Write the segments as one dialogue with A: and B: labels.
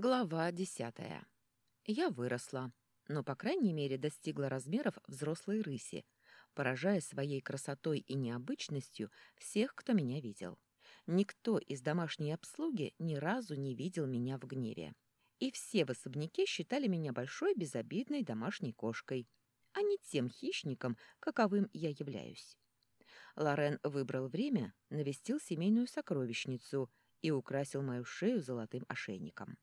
A: Глава десятая. Я выросла, но, по крайней мере, достигла размеров взрослой рыси, поражая своей красотой и необычностью всех, кто меня видел. Никто из домашней обслуги ни разу не видел меня в гневе. И все в особняке считали меня большой безобидной домашней кошкой, а не тем хищником, каковым я являюсь. Лорен выбрал время, навестил семейную сокровищницу и украсил мою шею золотым ошейником.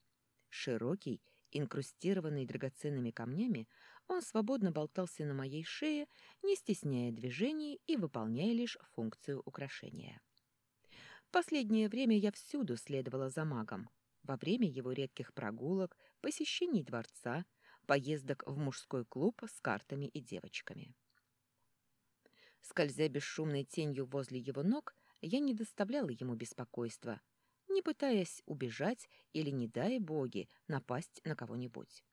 A: Широкий, инкрустированный драгоценными камнями, он свободно болтался на моей шее, не стесняя движений и выполняя лишь функцию украшения. Последнее время я всюду следовала за магом. Во время его редких прогулок, посещений дворца, поездок в мужской клуб с картами и девочками. Скользя бесшумной тенью возле его ног, я не доставляла ему беспокойства — не пытаясь убежать или, не дай боги, напасть на кого-нибудь.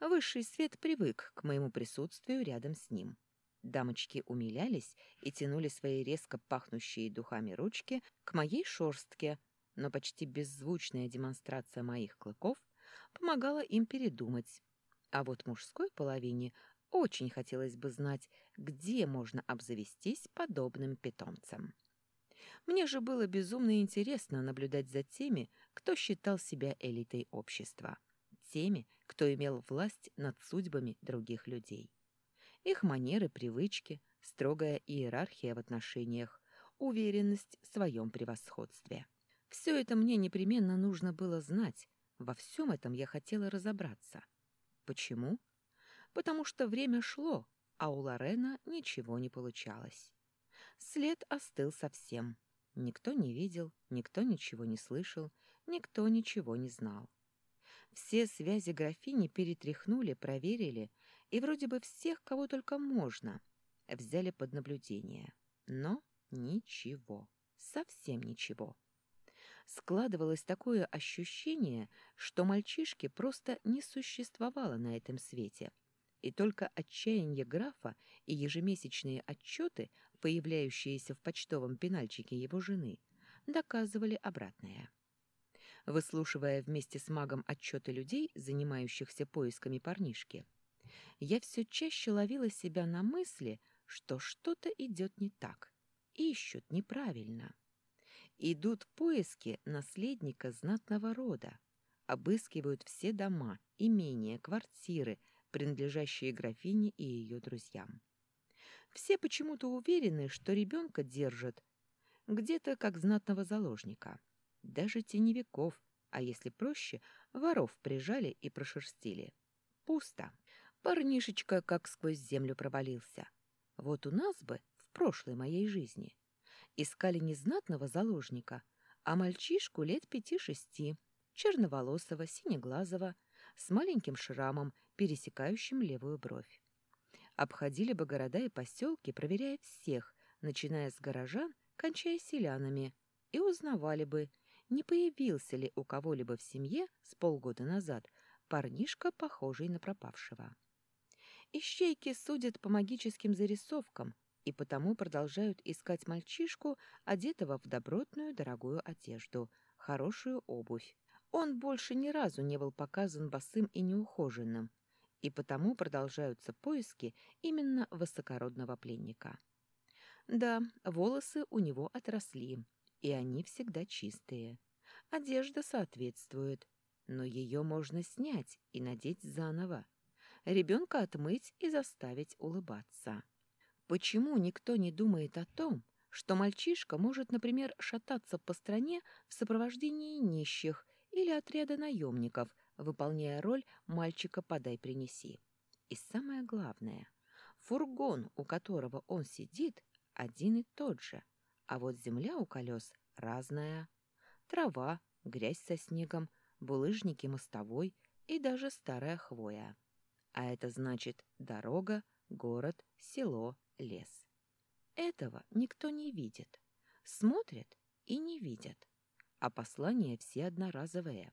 A: Высший свет привык к моему присутствию рядом с ним. Дамочки умилялись и тянули свои резко пахнущие духами ручки к моей шорстке, но почти беззвучная демонстрация моих клыков помогала им передумать. А вот мужской половине очень хотелось бы знать, где можно обзавестись подобным питомцем. Мне же было безумно интересно наблюдать за теми, кто считал себя элитой общества, теми, кто имел власть над судьбами других людей. Их манеры, привычки, строгая иерархия в отношениях, уверенность в своем превосходстве. Все это мне непременно нужно было знать, во всем этом я хотела разобраться. Почему? Потому что время шло, а у Лорена ничего не получалось. След остыл совсем. Никто не видел, никто ничего не слышал, никто ничего не знал. Все связи графини перетряхнули, проверили, и вроде бы всех, кого только можно, взяли под наблюдение. Но ничего, совсем ничего. Складывалось такое ощущение, что мальчишки просто не существовало на этом свете, и только отчаяние графа и ежемесячные отчеты появляющиеся в почтовом пенальчике его жены, доказывали обратное. Выслушивая вместе с магом отчеты людей, занимающихся поисками парнишки, я все чаще ловила себя на мысли, что что-то идет не так, ищут неправильно. Идут поиски наследника знатного рода, обыскивают все дома, имения, квартиры, принадлежащие графине и ее друзьям. Все почему-то уверены, что ребенка держат где-то как знатного заложника. Даже теневиков, а если проще, воров прижали и прошерстили. Пусто. Парнишечка как сквозь землю провалился. Вот у нас бы, в прошлой моей жизни, искали не знатного заложника, а мальчишку лет пяти-шести, черноволосого, синеглазого, с маленьким шрамом, пересекающим левую бровь обходили бы города и поселки, проверяя всех, начиная с горожан, кончая селянами, и узнавали бы, не появился ли у кого-либо в семье с полгода назад парнишка, похожий на пропавшего. Ищейки судят по магическим зарисовкам и потому продолжают искать мальчишку, одетого в добротную дорогую одежду, хорошую обувь. Он больше ни разу не был показан босым и неухоженным, и потому продолжаются поиски именно высокородного пленника. Да, волосы у него отросли, и они всегда чистые. Одежда соответствует, но ее можно снять и надеть заново. Ребенка отмыть и заставить улыбаться. Почему никто не думает о том, что мальчишка может, например, шататься по стране в сопровождении нищих или отряда наемников, выполняя роль «мальчика подай-принеси». И самое главное, фургон, у которого он сидит, один и тот же, а вот земля у колес разная. Трава, грязь со снегом, булыжники мостовой и даже старая хвоя. А это значит дорога, город, село, лес. Этого никто не видит. Смотрят и не видят. А послания все одноразовые.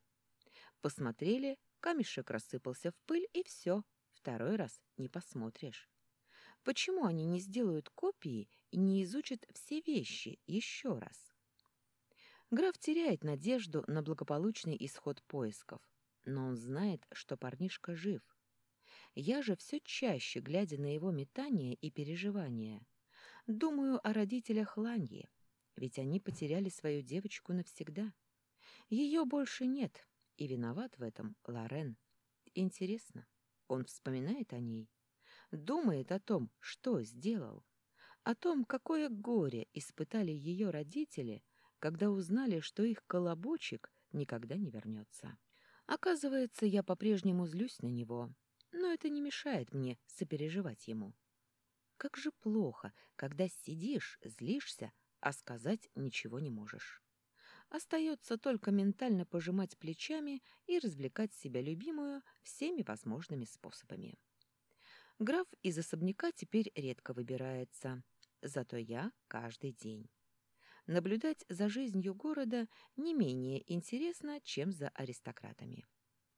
A: Посмотрели, камешек рассыпался в пыль, и все. Второй раз не посмотришь. Почему они не сделают копии и не изучат все вещи еще раз? Граф теряет надежду на благополучный исход поисков. Но он знает, что парнишка жив. Я же все чаще, глядя на его метания и переживания, думаю о родителях Ланьи, ведь они потеряли свою девочку навсегда. Ее больше нет, и виноват в этом Лорен. Интересно, он вспоминает о ней? Думает о том, что сделал? О том, какое горе испытали ее родители, когда узнали, что их колобочек никогда не вернется. Оказывается, я по-прежнему злюсь на него, но это не мешает мне сопереживать ему. Как же плохо, когда сидишь, злишься, а сказать ничего не можешь. Остается только ментально пожимать плечами и развлекать себя любимую всеми возможными способами. Граф из особняка теперь редко выбирается, зато я каждый день. Наблюдать за жизнью города не менее интересно, чем за аристократами.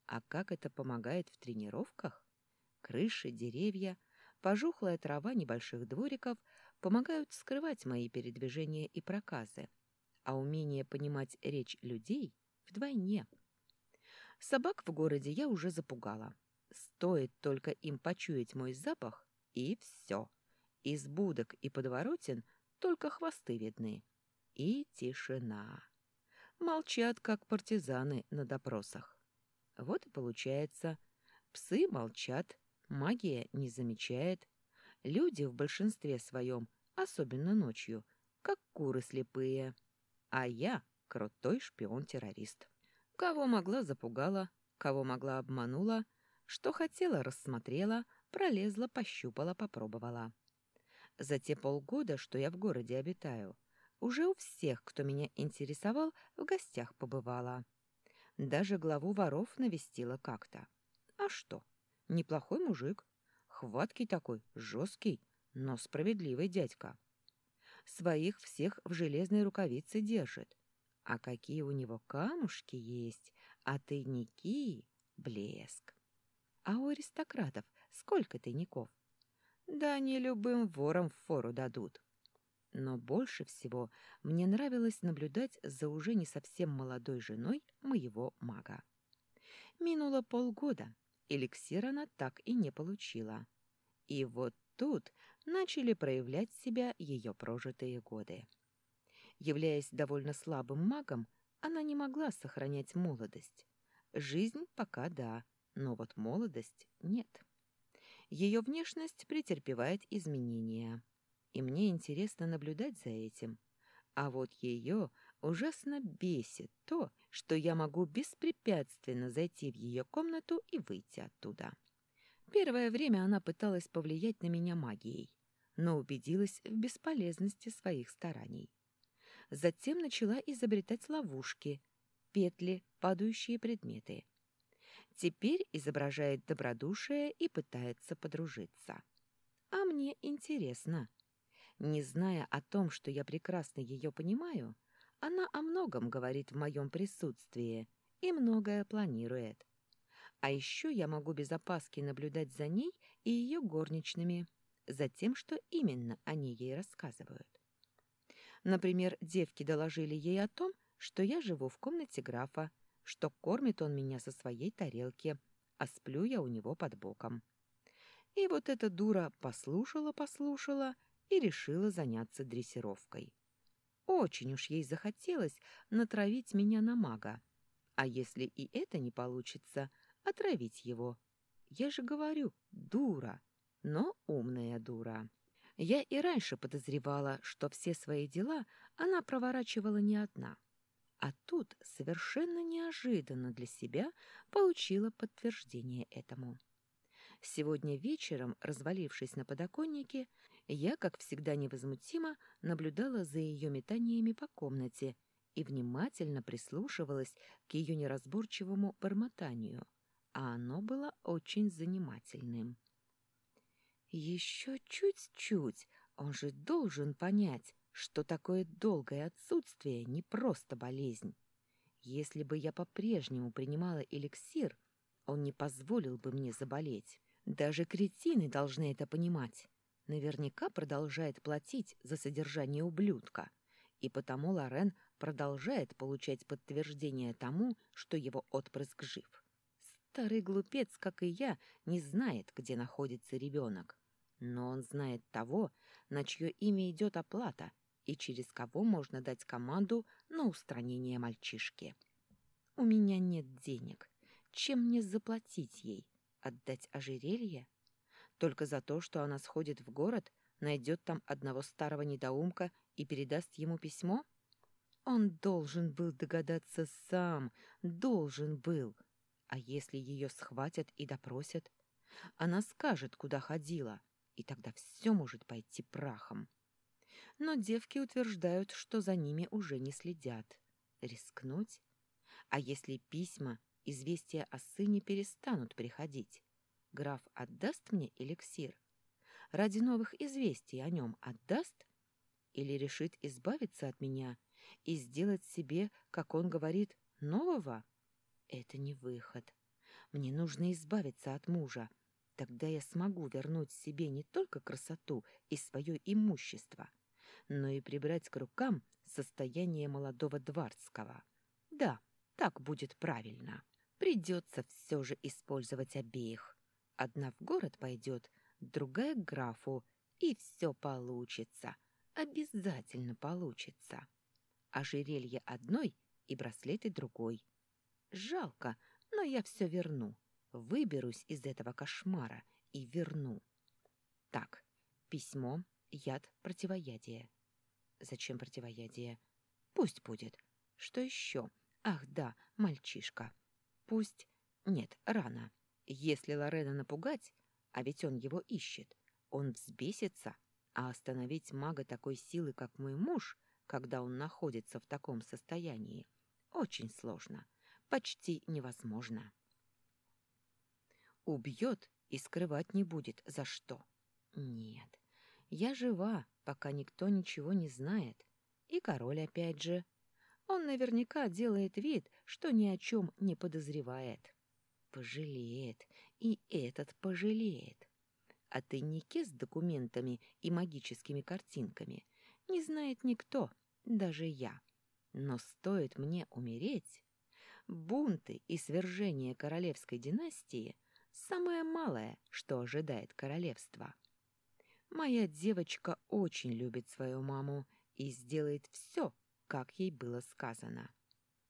A: А как это помогает в тренировках? Крыши, деревья, пожухлая трава небольших двориков помогают скрывать мои передвижения и проказы, а умение понимать речь людей вдвойне. Собак в городе я уже запугала. Стоит только им почуять мой запах, и все. Из будок и подворотен только хвосты видны. И тишина. Молчат, как партизаны на допросах. Вот и получается. Псы молчат, магия не замечает. Люди в большинстве своем, особенно ночью, как куры слепые. А я крутой шпион-террорист. Кого могла запугала, кого могла обманула, что хотела рассмотрела, пролезла, пощупала, попробовала. За те полгода, что я в городе обитаю, уже у всех, кто меня интересовал, в гостях побывала. Даже главу воров навестила как-то. А что? Неплохой мужик. Хваткий такой, жесткий, но справедливый дядька. Своих всех в железной рукавице держит. А какие у него камушки есть, а тайники — блеск. А у аристократов сколько тайников? Да не любым ворам фору дадут. Но больше всего мне нравилось наблюдать за уже не совсем молодой женой моего мага. Минуло полгода, эликсир она так и не получила. И вот тут начали проявлять себя ее прожитые годы. Являясь довольно слабым магом, она не могла сохранять молодость. Жизнь пока да, но вот молодость нет. Ее внешность претерпевает изменения и мне интересно наблюдать за этим. А вот ее ужасно бесит то, что я могу беспрепятственно зайти в ее комнату и выйти оттуда. Первое время она пыталась повлиять на меня магией, но убедилась в бесполезности своих стараний. Затем начала изобретать ловушки, петли, падающие предметы. Теперь изображает добродушие и пытается подружиться. А мне интересно, не зная о том, что я прекрасно ее понимаю, она о многом говорит в моем присутствии и многое планирует. А еще я могу без опаски наблюдать за ней и ее горничными, за тем, что именно они ей рассказывают. Например, девки доложили ей о том, что я живу в комнате графа, что кормит он меня со своей тарелки, а сплю я у него под боком. И вот эта дура послушала-послушала и решила заняться дрессировкой. Очень уж ей захотелось натравить меня на мага. А если и это не получится, отравить его. Я же говорю, дура, но умная дура. Я и раньше подозревала, что все свои дела она проворачивала не одна. А тут совершенно неожиданно для себя получила подтверждение этому. Сегодня вечером, развалившись на подоконнике, я, как всегда невозмутимо, наблюдала за ее метаниями по комнате и внимательно прислушивалась к ее неразборчивому бормотанию, а оно было очень занимательным. «Еще чуть-чуть, он же должен понять, что такое долгое отсутствие не просто болезнь. Если бы я по-прежнему принимала эликсир, он не позволил бы мне заболеть. Даже кретины должны это понимать наверняка продолжает платить за содержание ублюдка, и потому Лорен продолжает получать подтверждение тому, что его отпрыск жив. Старый глупец, как и я, не знает, где находится ребенок. Но он знает того, на чье имя идет оплата, и через кого можно дать команду на устранение мальчишки. У меня нет денег. Чем мне заплатить ей? Отдать ожерелье? Только за то, что она сходит в город, найдет там одного старого недоумка и передаст ему письмо? Он должен был догадаться сам, должен был. А если ее схватят и допросят? Она скажет, куда ходила, и тогда все может пойти прахом. Но девки утверждают, что за ними уже не следят. Рискнуть? А если письма, известия о сыне перестанут приходить? Граф отдаст мне эликсир? Ради новых известий о нем отдаст? Или решит избавиться от меня и сделать себе, как он говорит, нового? Это не выход. Мне нужно избавиться от мужа. Тогда я смогу вернуть себе не только красоту и свое имущество, но и прибрать к рукам состояние молодого дворцкого. Да, так будет правильно. Придется все же использовать обеих. Одна в город пойдет, другая к графу, и все получится. Обязательно получится. Ожерелье одной и браслеты другой. Жалко, но я все верну. Выберусь из этого кошмара и верну. Так, письмо, яд, противоядие. Зачем противоядие? Пусть будет. Что еще? Ах, да, мальчишка. Пусть... Нет, рано. Если Лорена напугать, а ведь он его ищет, он взбесится, а остановить мага такой силы, как мой муж, когда он находится в таком состоянии, очень сложно, почти невозможно. Убьет и скрывать не будет за что. Нет, я жива, пока никто ничего не знает. И король опять же. Он наверняка делает вид, что ни о чем не подозревает. Пожалеет, и этот пожалеет. О тайнике с документами и магическими картинками не знает никто, даже я. Но стоит мне умереть... Бунты и свержение королевской династии — самое малое, что ожидает королевство. Моя девочка очень любит свою маму и сделает все, как ей было сказано.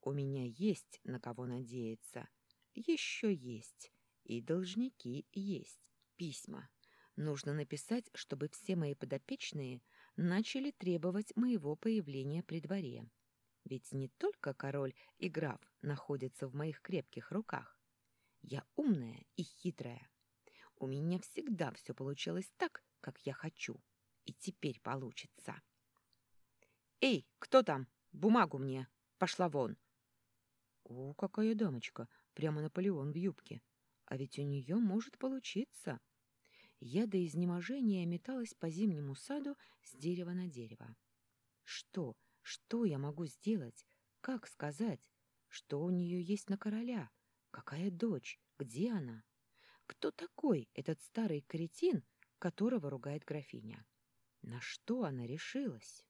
A: У меня есть на кого надеяться. Еще есть. И должники есть. Письма. Нужно написать, чтобы все мои подопечные начали требовать моего появления при дворе. Ведь не только король и граф находятся в моих крепких руках. Я умная и хитрая. У меня всегда все получалось так, как я хочу. И теперь получится. «Эй, кто там? Бумагу мне! Пошла вон!» О, какая дамочка! Прямо Наполеон в юбке. А ведь у нее может получиться. Я до изнеможения металась по зимнему саду с дерева на дерево. Что? Что я могу сделать? Как сказать? Что у нее есть на короля? Какая дочь? Где она? Кто такой этот старый кретин, которого ругает графиня? На что она решилась?